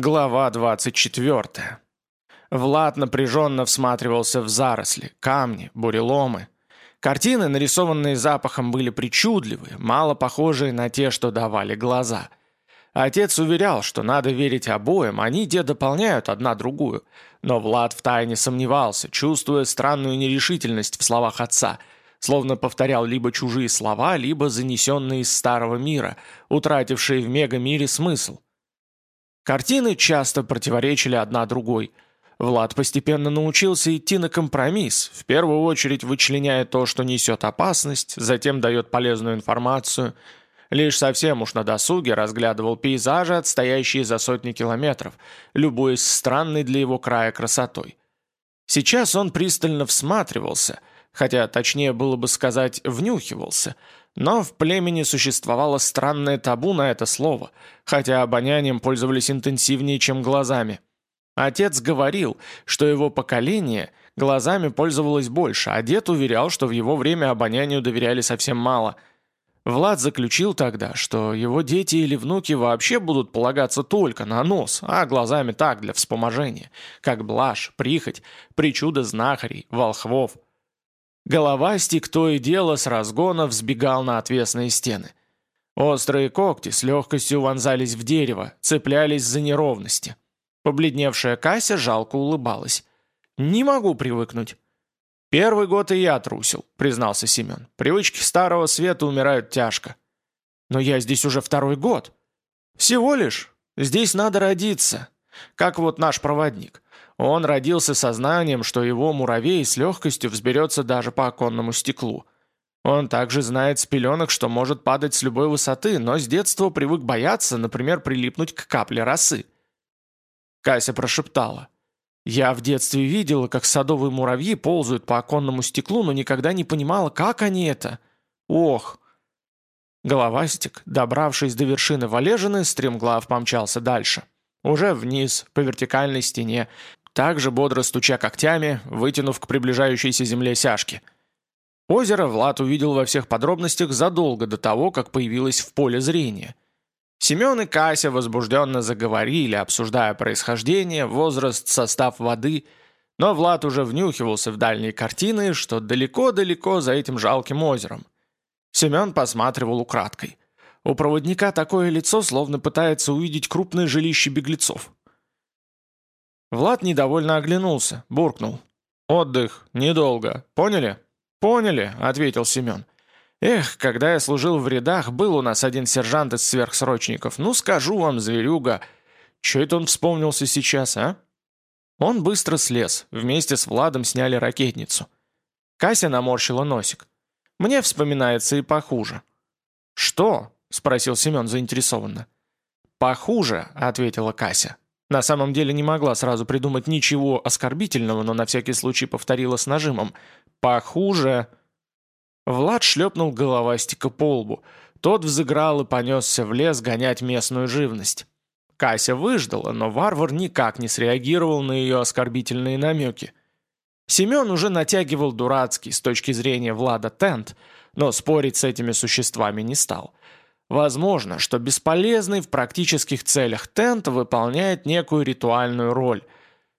Глава 24. Влад напряженно всматривался в заросли, камни, буреломы. Картины, нарисованные запахом, были причудливые, мало похожие на те, что давали глаза. Отец уверял, что надо верить обоим, они те дополняют одна другую. Но Влад втайне сомневался, чувствуя странную нерешительность в словах отца, словно повторял либо чужие слова, либо занесенные из старого мира, утратившие в мегамире смысл. Картины часто противоречили одна другой. Влад постепенно научился идти на компромисс, в первую очередь вычленяя то, что несет опасность, затем дает полезную информацию. Лишь совсем уж на досуге разглядывал пейзажи, отстоящие за сотни километров, любуясь странной для его края красотой. Сейчас он пристально всматривался, хотя точнее было бы сказать «внюхивался», но в племени существовало странное табу на это слово, хотя обонянием пользовались интенсивнее, чем глазами. Отец говорил, что его поколение глазами пользовалось больше, а дед уверял, что в его время обонянию доверяли совсем мало. Влад заключил тогда, что его дети или внуки вообще будут полагаться только на нос, а глазами так, для вспоможения, как блажь, прихоть, причуда знахарей, волхвов – Головастик то и дело с разгона взбегал на отвесные стены. Острые когти с легкостью вонзались в дерево, цеплялись за неровности. Побледневшая Кася жалко улыбалась. «Не могу привыкнуть». «Первый год и я трусил», — признался Семен. «Привычки старого света умирают тяжко». «Но я здесь уже второй год». «Всего лишь. Здесь надо родиться. Как вот наш проводник. Он родился сознанием, что его муравей с легкостью взберется даже по оконному стеклу. Он также знает с пеленок, что может падать с любой высоты, но с детства привык бояться, например, прилипнуть к капле росы. Кася прошептала. «Я в детстве видела, как садовые муравьи ползают по оконному стеклу, но никогда не понимала, как они это. Ох!» Головастик, добравшись до вершины Валежины, стремглав помчался дальше. Уже вниз, по вертикальной стене, также бодро стуча когтями, вытянув к приближающейся земле сяжки. Озеро Влад увидел во всех подробностях задолго до того, как появилось в поле зрения. Семен и Кася возбужденно заговорили, обсуждая происхождение, возраст, состав воды, но Влад уже внюхивался в дальние картины, что далеко-далеко за этим жалким озером. Семен посматривал украдкой. У проводника такое лицо, словно пытается увидеть крупное жилище беглецов. Влад недовольно оглянулся, буркнул. «Отдых. Недолго. Поняли?» «Поняли», — ответил Семен. «Эх, когда я служил в рядах, был у нас один сержант из сверхсрочников. Ну, скажу вам, зверюга. Че это он вспомнился сейчас, а?» Он быстро слез. Вместе с Владом сняли ракетницу. Кася наморщила носик. «Мне вспоминается и похуже». «Что?» — спросил Семен заинтересованно. «Похуже», — ответила Кася. На самом деле не могла сразу придумать ничего оскорбительного, но на всякий случай повторила с нажимом. «Похуже!» Влад шлепнул головастика по лбу. Тот взыграл и понесся в лес гонять местную живность. Кася выждала, но варвар никак не среагировал на ее оскорбительные намеки. Семен уже натягивал дурацкий, с точки зрения Влада, тент, но спорить с этими существами не стал. Возможно, что бесполезный в практических целях тент выполняет некую ритуальную роль.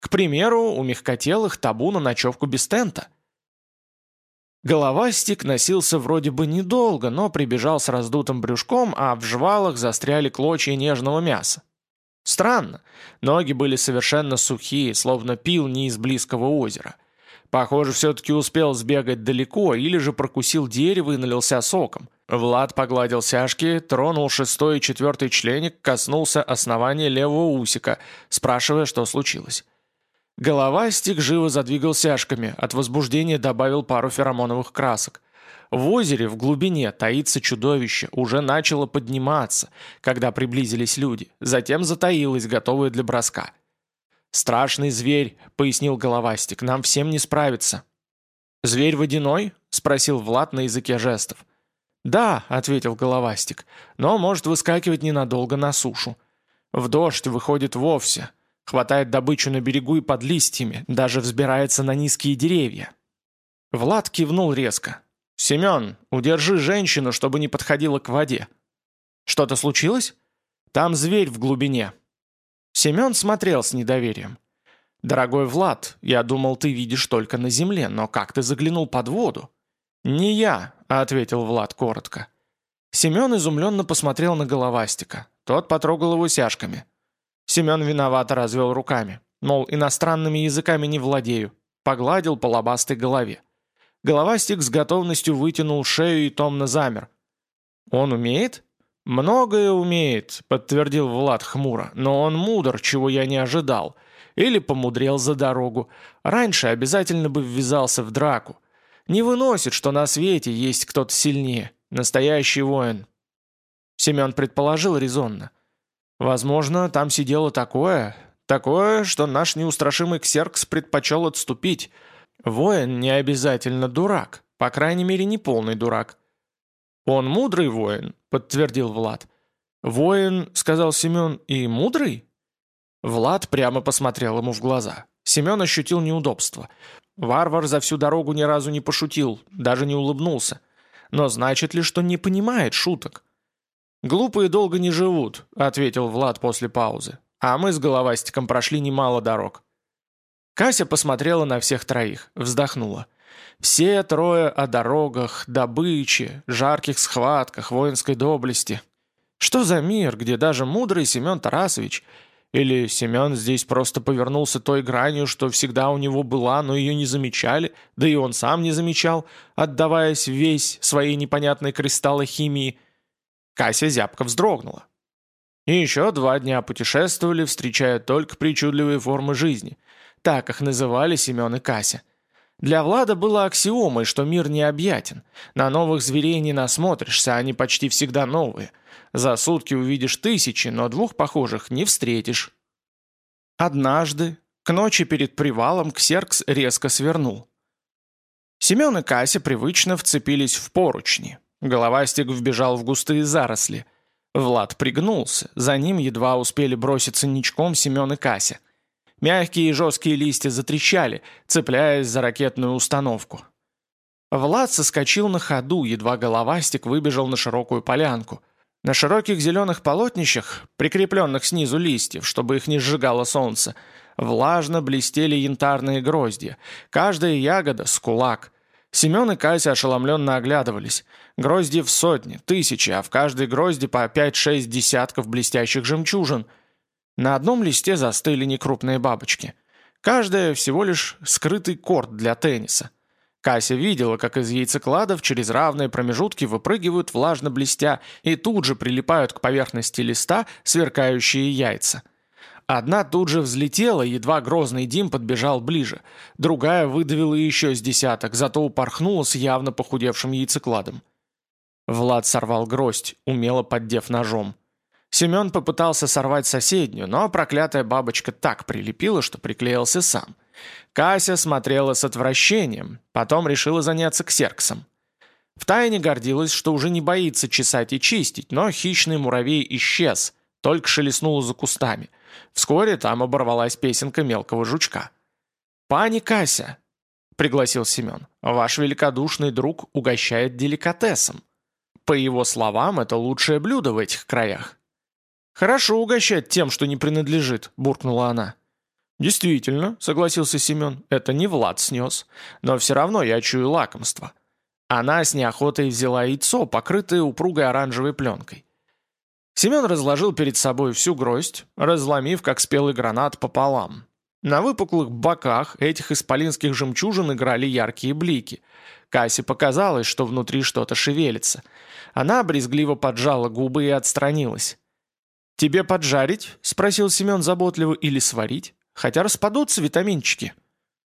К примеру, у мягкотелых табу на ночевку без тента. Головастик носился вроде бы недолго, но прибежал с раздутым брюшком, а в жвалах застряли клочья нежного мяса. Странно, ноги были совершенно сухие, словно пил не из близкого озера. Похоже, все-таки успел сбегать далеко или же прокусил дерево и налился соком. Влад погладил сяжки, тронул шестой и четвертый членик, коснулся основания левого усика, спрашивая, что случилось. Головастик живо задвигал сяжками, от возбуждения добавил пару феромоновых красок. В озере в глубине таится чудовище, уже начало подниматься, когда приблизились люди, затем затаилось, готовое для броска. «Страшный зверь», — пояснил Головастик, — «нам всем не справиться». «Зверь водяной?» — спросил Влад на языке жестов. «Да», — ответил Головастик, — «но может выскакивать ненадолго на сушу. В дождь выходит вовсе, хватает добычу на берегу и под листьями, даже взбирается на низкие деревья». Влад кивнул резко. «Семен, удержи женщину, чтобы не подходила к воде». «Что-то случилось?» «Там зверь в глубине». Семен смотрел с недоверием. «Дорогой Влад, я думал, ты видишь только на земле, но как ты заглянул под воду?» «Не я», — ответил Влад коротко. Семен изумленно посмотрел на головастика. Тот потрогал его сяжками. Семен виновато развел руками. Мол, иностранными языками не владею. Погладил по лобастой голове. Головастик с готовностью вытянул шею и томно замер. «Он умеет?» «Многое умеет», — подтвердил Влад хмуро, «но он мудр, чего я не ожидал. Или помудрел за дорогу. Раньше обязательно бы ввязался в драку. Не выносит, что на свете есть кто-то сильнее. Настоящий воин». Семен предположил резонно. «Возможно, там сидело такое, такое, что наш неустрашимый Ксеркс предпочел отступить. Воин не обязательно дурак, по крайней мере, не полный дурак. «Он мудрый воин», — подтвердил Влад. «Воин», — сказал Семен, — «и мудрый?» Влад прямо посмотрел ему в глаза. Семен ощутил неудобство. Варвар за всю дорогу ни разу не пошутил, даже не улыбнулся. Но значит ли, что не понимает шуток? «Глупые долго не живут», — ответил Влад после паузы. «А мы с головастиком прошли немало дорог». Кася посмотрела на всех троих, вздохнула. Все трое о дорогах, добыче, жарких схватках, воинской доблести. Что за мир, где даже мудрый Семен Тарасович или Семен здесь просто повернулся той гранью, что всегда у него была, но ее не замечали, да и он сам не замечал, отдаваясь весь своей непонятной кристаллы химии. Кася зябко вздрогнула. И еще два дня путешествовали, встречая только причудливые формы жизни. Так их называли Семен и Кася. Для Влада было аксиомой, что мир необъятен. На новых зверей не насмотришься, они почти всегда новые. За сутки увидишь тысячи, но двух похожих не встретишь. Однажды, к ночи перед привалом, Ксеркс резко свернул. Семен и Кася привычно вцепились в поручни. Головастик вбежал в густые заросли. Влад пригнулся, за ним едва успели броситься ничком Семен и Кася – Мягкие и жесткие листья затрещали, цепляясь за ракетную установку. Влад соскочил на ходу, едва головастик выбежал на широкую полянку. На широких зеленых полотнищах, прикрепленных снизу листьев, чтобы их не сжигало солнце, влажно блестели янтарные гроздья. Каждая ягода — с кулак. Семен и Кася ошеломленно оглядывались. Грозди в сотни, тысячи, а в каждой грозди по пять-шесть десятков блестящих жемчужин — на одном листе застыли некрупные бабочки. Каждая всего лишь скрытый корт для тенниса. Кася видела, как из яйцекладов через равные промежутки выпрыгивают влажно блестя и тут же прилипают к поверхности листа сверкающие яйца. Одна тут же взлетела, едва грозный Дим подбежал ближе. Другая выдавила еще с десяток, зато упорхнула с явно похудевшим яйцекладом. Влад сорвал гроздь, умело поддев ножом. Семен попытался сорвать соседнюю, но проклятая бабочка так прилепила, что приклеился сам. Кася смотрела с отвращением, потом решила заняться ксерксом. Втайне гордилась, что уже не боится чесать и чистить, но хищный муравей исчез, только шелестнул за кустами. Вскоре там оборвалась песенка мелкого жучка. «Пани Кася», — пригласил Семен, — «ваш великодушный друг угощает деликатесом». По его словам, это лучшее блюдо в этих краях. «Хорошо угощать тем, что не принадлежит», — буркнула она. «Действительно», — согласился Семен, — «это не Влад снес. Но все равно я чую лакомство». Она с неохотой взяла яйцо, покрытое упругой оранжевой пленкой. Семен разложил перед собой всю гроздь, разломив, как спелый гранат, пополам. На выпуклых боках этих исполинских жемчужин играли яркие блики. Кассе показалось, что внутри что-то шевелится. Она брезгливо поджала губы и отстранилась. «Тебе поджарить?» — спросил Семен заботливо, «или сварить? Хотя распадутся витаминчики».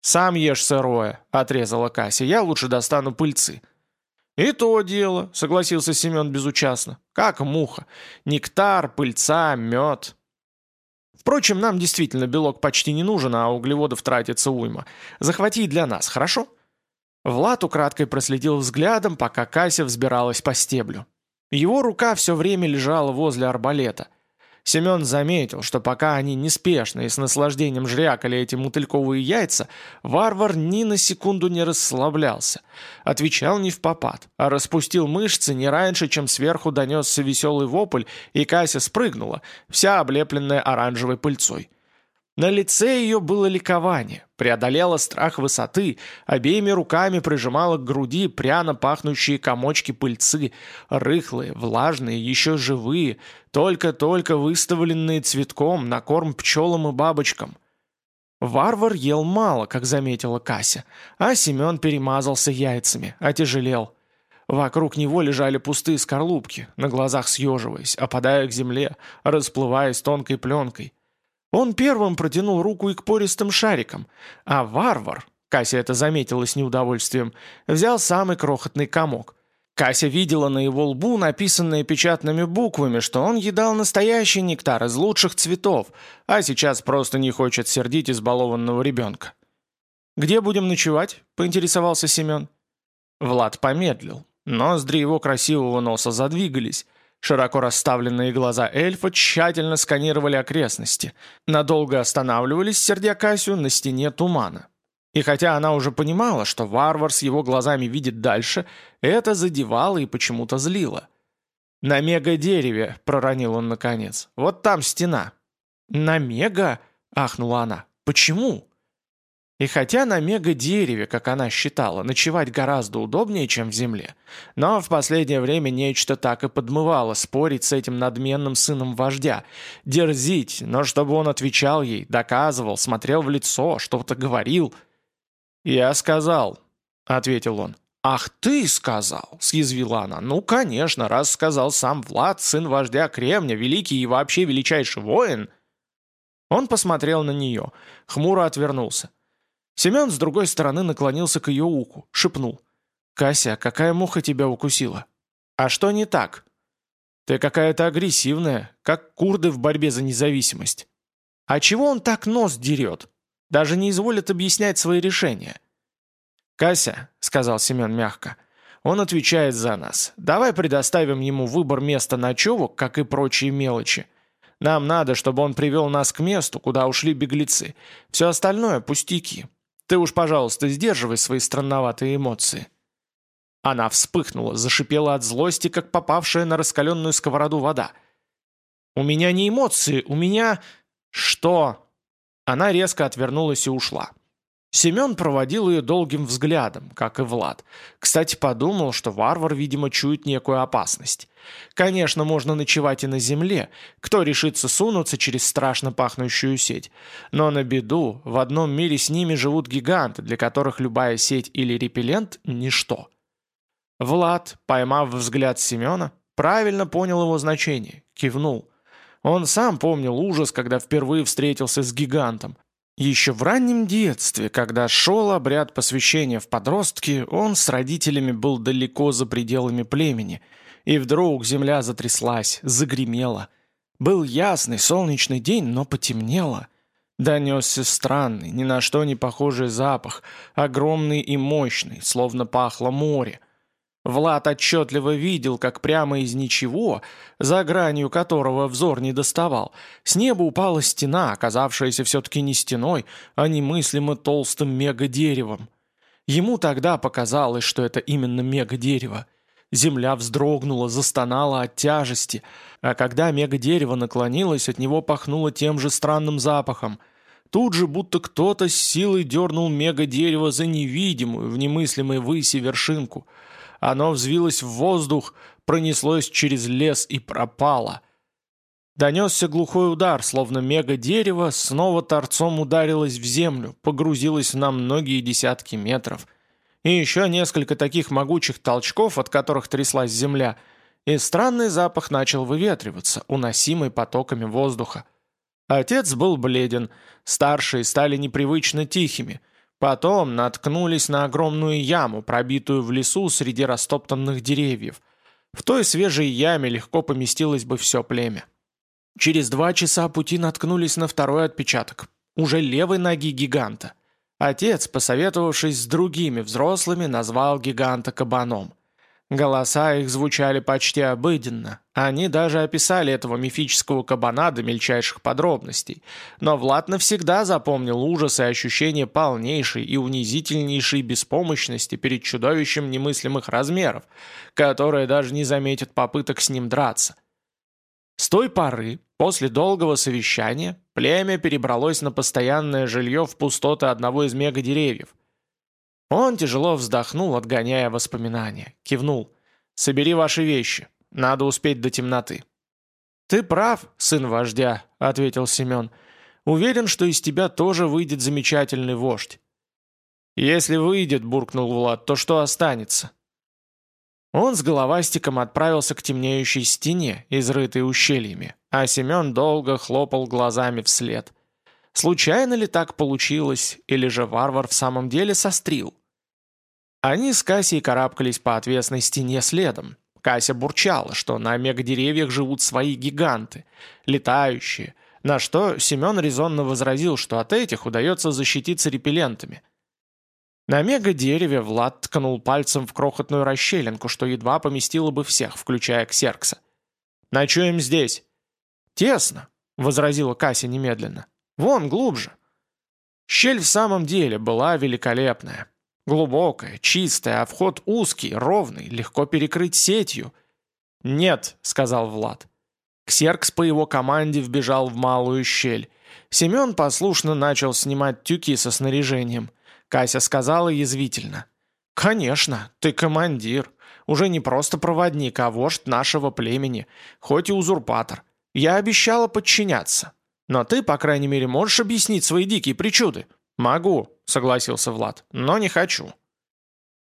«Сам ешь сырое», — отрезала Кася, «я лучше достану пыльцы». «И то дело», — согласился Семен безучастно, «как муха. Нектар, пыльца, мед». «Впрочем, нам действительно белок почти не нужен, а углеводов тратится уйма. Захвати для нас, хорошо?» Влад украдкой проследил взглядом, пока Кася взбиралась по стеблю. Его рука все время лежала возле арбалета. Семен заметил, что пока они неспешно и с наслаждением жрякали эти мотыльковые яйца, варвар ни на секунду не расслаблялся. Отвечал не в попад, а распустил мышцы не раньше, чем сверху донесся веселый вопль, и Кася спрыгнула, вся облепленная оранжевой пыльцой. На лице ее было ликование, преодолела страх высоты, обеими руками прижимала к груди пряно пахнущие комочки пыльцы, рыхлые, влажные, еще живые, только-только выставленные цветком на корм пчелам и бабочкам. Варвар ел мало, как заметила Кася, а Семен перемазался яйцами, отяжелел. Вокруг него лежали пустые скорлупки, на глазах съеживаясь, опадая к земле, расплываясь тонкой пленкой. Он первым протянул руку и к пористым шарикам, а варвар, Кася это заметила с неудовольствием, взял самый крохотный комок. Кася видела на его лбу написанное печатными буквами, что он едал настоящий нектар из лучших цветов, а сейчас просто не хочет сердить избалованного ребенка. «Где будем ночевать?» – поинтересовался Семен. Влад помедлил. Ноздри его красивого носа задвигались. Широко расставленные глаза эльфа тщательно сканировали окрестности, надолго останавливались, сердя Кассию, на стене тумана. И хотя она уже понимала, что варвар с его глазами видит дальше, это задевало и почему-то злило. «На мега-дереве», — проронил он наконец, — «вот там стена». «На мега?» — ахнула она. «Почему?» И хотя на мега-дереве, как она считала, ночевать гораздо удобнее, чем в земле, но в последнее время нечто так и подмывало спорить с этим надменным сыном вождя, дерзить, но чтобы он отвечал ей, доказывал, смотрел в лицо, что-то говорил. «Я сказал», — ответил он. «Ах, ты сказал!» — съязвила она. «Ну, конечно, раз сказал сам Влад, сын вождя Кремня, великий и вообще величайший воин...» Он посмотрел на нее, хмуро отвернулся. Семен с другой стороны наклонился к ее уху, шепнул. «Кася, какая муха тебя укусила?» «А что не так?» «Ты какая-то агрессивная, как курды в борьбе за независимость». «А чего он так нос дерет? Даже не изволит объяснять свои решения». «Кася», — сказал Семен мягко, — «он отвечает за нас. Давай предоставим ему выбор места ночевок, как и прочие мелочи. Нам надо, чтобы он привел нас к месту, куда ушли беглецы. Все остальное — пустяки. Ты уж, пожалуйста, сдерживай свои странноватые эмоции». Она вспыхнула, зашипела от злости, как попавшая на раскаленную сковороду вода. «У меня не эмоции, у меня...» «Что?» Она резко отвернулась и ушла. Семен проводил ее долгим взглядом, как и Влад. Кстати, подумал, что варвар, видимо, чует некую опасность. Конечно, можно ночевать и на земле. Кто решится сунуться через страшно пахнущую сеть? Но на беду, в одном мире с ними живут гиганты, для которых любая сеть или репеллент – ничто. Влад, поймав взгляд Семена, правильно понял его значение, кивнул. Он сам помнил ужас, когда впервые встретился с гигантом. Еще в раннем детстве, когда шел обряд посвящения в подростки, он с родителями был далеко за пределами племени, и вдруг земля затряслась, загремела. Был ясный солнечный день, но потемнело. Донесся странный, ни на что не похожий запах, огромный и мощный, словно пахло море. Влад отчетливо видел, как прямо из ничего, за гранью которого взор не доставал, с неба упала стена, оказавшаяся все-таки не стеной, а немыслимо толстым мега-деревом. Ему тогда показалось, что это именно мега-дерево. Земля вздрогнула, застонала от тяжести, а когда мега-дерево наклонилось, от него пахнуло тем же странным запахом. Тут же будто кто-то с силой дернул мега-дерево за невидимую в немыслимой выси вершинку — оно взвилось в воздух, пронеслось через лес и пропало. Донесся глухой удар, словно мега-дерево снова торцом ударилось в землю, погрузилось на многие десятки метров. И еще несколько таких могучих толчков, от которых тряслась земля, и странный запах начал выветриваться, уносимый потоками воздуха. Отец был бледен, старшие стали непривычно тихими – Потом наткнулись на огромную яму, пробитую в лесу среди растоптанных деревьев. В той свежей яме легко поместилось бы все племя. Через два часа пути наткнулись на второй отпечаток, уже левой ноги гиганта. Отец, посоветовавшись с другими взрослыми, назвал гиганта кабаном. Голоса их звучали почти обыденно. Они даже описали этого мифического кабана до мельчайших подробностей. Но Влад навсегда запомнил ужас и ощущение полнейшей и унизительнейшей беспомощности перед чудовищем немыслимых размеров, которое даже не заметит попыток с ним драться. С той поры, после долгого совещания, племя перебралось на постоянное жилье в пустоты одного из мегадеревьев – он тяжело вздохнул, отгоняя воспоминания. Кивнул. «Собери ваши вещи. Надо успеть до темноты». «Ты прав, сын вождя», — ответил Семен. «Уверен, что из тебя тоже выйдет замечательный вождь». «Если выйдет», — буркнул Влад, — «то что останется?» Он с головастиком отправился к темнеющей стене, изрытой ущельями, а Семен долго хлопал глазами вслед — Случайно ли так получилось, или же варвар в самом деле сострил? Они с Кассией карабкались по отвесной стене следом. Кася бурчала, что на мегадеревьях живут свои гиганты, летающие, на что Семен резонно возразил, что от этих удается защититься репеллентами. На мегадереве Влад ткнул пальцем в крохотную расщелинку, что едва поместило бы всех, включая Ксеркса. «Ночуем здесь». «Тесно», — возразила Кася немедленно. Вон, глубже. Щель в самом деле была великолепная. Глубокая, чистая, а вход узкий, ровный, легко перекрыть сетью. «Нет», — сказал Влад. Ксеркс по его команде вбежал в малую щель. Семен послушно начал снимать тюки со снаряжением. Кася сказала язвительно. «Конечно, ты командир. Уже не просто проводник, а вождь нашего племени, хоть и узурпатор. Я обещала подчиняться». Но ты, по крайней мере, можешь объяснить свои дикие причуды?» «Могу», — согласился Влад, — «но не хочу».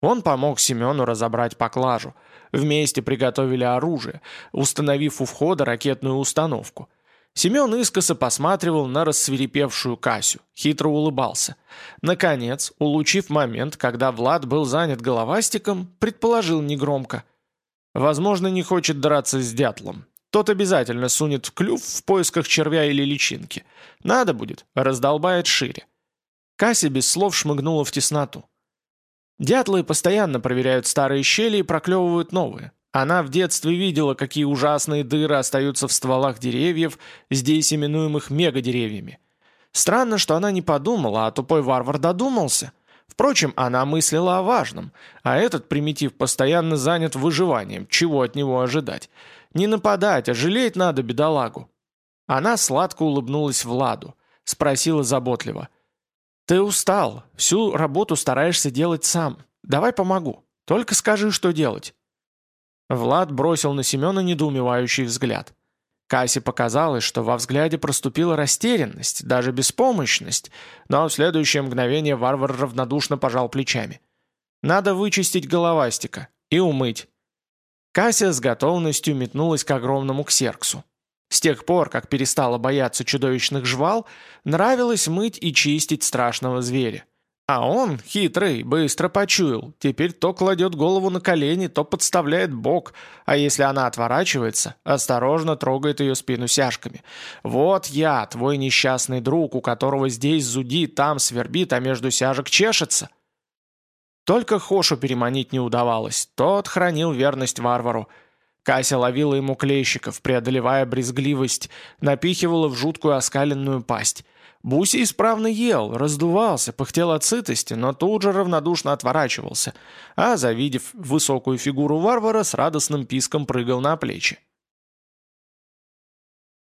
Он помог Семену разобрать поклажу. Вместе приготовили оружие, установив у входа ракетную установку. Семен искоса посматривал на рассверепевшую Касю, хитро улыбался. Наконец, улучив момент, когда Влад был занят головастиком, предположил негромко. «Возможно, не хочет драться с дятлом. Тот обязательно сунет клюв в поисках червя или личинки. Надо будет, раздолбает шире. Кася без слов шмыгнула в тесноту. Дятлы постоянно проверяют старые щели и проклевывают новые. Она в детстве видела, какие ужасные дыры остаются в стволах деревьев, здесь именуемых мегадеревьями. Странно, что она не подумала, а тупой варвар додумался. Впрочем, она мыслила о важном, а этот примитив постоянно занят выживанием, чего от него ожидать. Не нападать, а жалеть надо бедолагу». Она сладко улыбнулась Владу, спросила заботливо. «Ты устал, всю работу стараешься делать сам. Давай помогу. Только скажи, что делать». Влад бросил на Семена недоумевающий взгляд. Кассе показалось, что во взгляде проступила растерянность, даже беспомощность, но в следующее мгновение варвар равнодушно пожал плечами. «Надо вычистить головастика и умыть. Кася с готовностью метнулась к огромному ксерксу. С тех пор, как перестала бояться чудовищных жвал, нравилось мыть и чистить страшного зверя. А он, хитрый, быстро почуял. Теперь то кладет голову на колени, то подставляет бок, а если она отворачивается, осторожно трогает ее спину сяжками. «Вот я, твой несчастный друг, у которого здесь зудит, там свербит, а между сяжек чешется». Только Хошу переманить не удавалось, тот хранил верность варвару. Кася ловила ему клейщиков, преодолевая брезгливость, напихивала в жуткую оскаленную пасть. Буси исправно ел, раздувался, пыхтел от сытости, но тут же равнодушно отворачивался, а, завидев высокую фигуру варвара, с радостным писком прыгал на плечи.